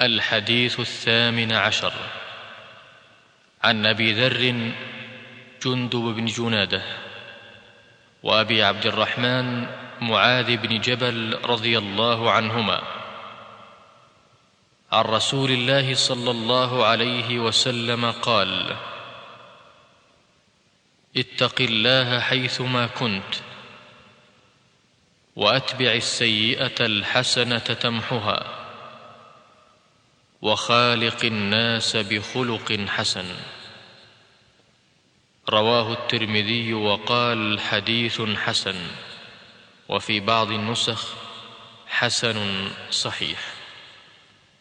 الحديث الثامن عشر. عن أبي ذر جندب بن جنادة وأبي عبد الرحمن معاذ بن جبل رضي الله عنهما. عن رسول الله صلى الله عليه وسلم قال اتق الله حيثما كنت وأتبع السيئة الحسنة تمحها. وخالق الناس بخلق حسن. رواه الترمذي وقال حديث حسن وفي بعض النسخ حسن صحيح.